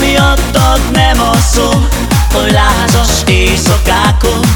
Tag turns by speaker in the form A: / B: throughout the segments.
A: miattad nem alszom, hogy lázas éjszakákon.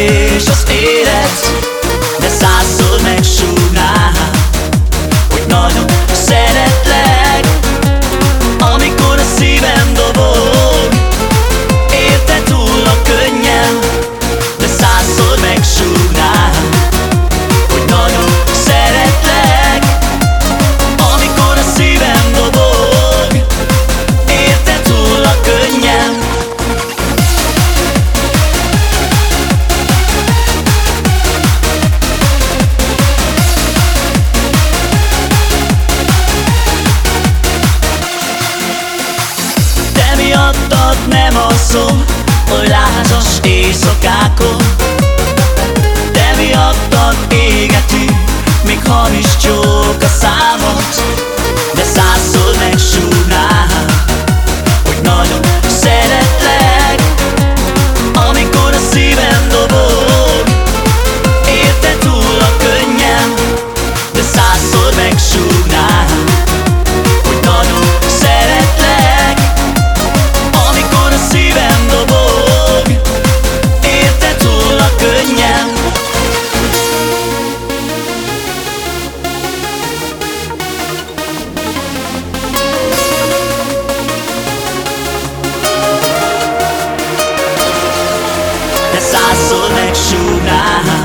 A: Szenvedés az élet De százszor megsúgnál oly lázas éjszakákon. so let you down.